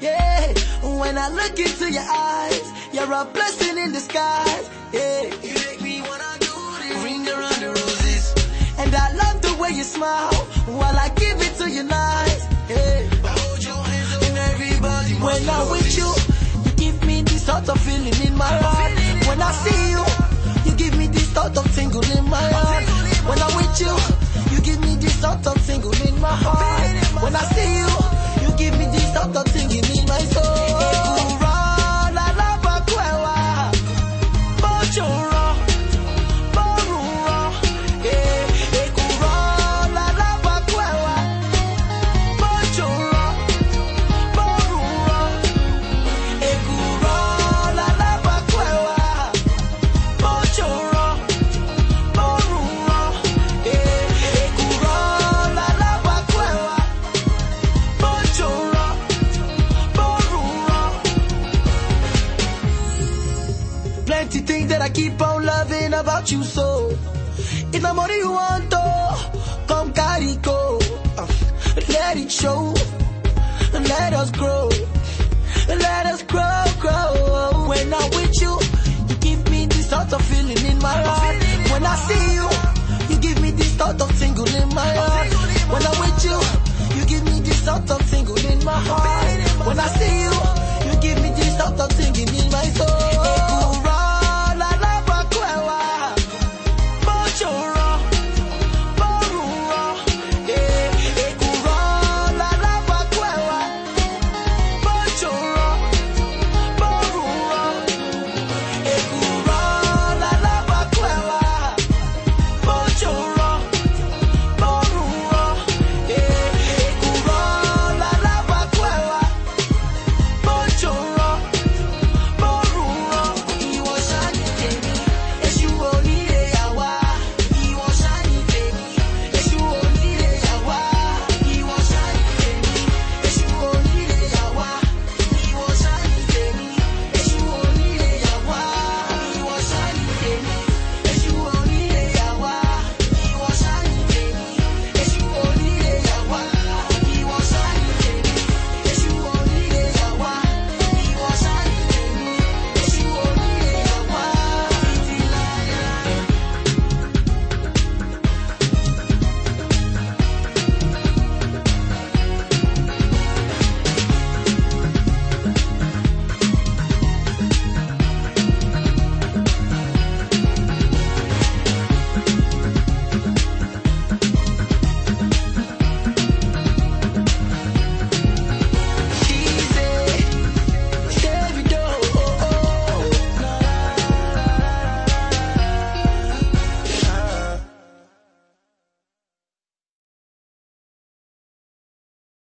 Yeah, when I look into your eyes, you're a blessing in disguise. Yeah, you make me wanna do this. Ring around the roses, and I love the way you smile while I give it to you nice. Yeah, I hold your hands up and everybody. When I'm with you, you give me this sort of feeling in my heart. When I see you, you give me this sort of tingle in my heart. When I'm with you, you give me this sort of tingle in my heart. When I see you, you give me this sort of tingling Plenty things that I keep on loving about you so. If the money you want come carry go. Uh, Let it show. Let us grow.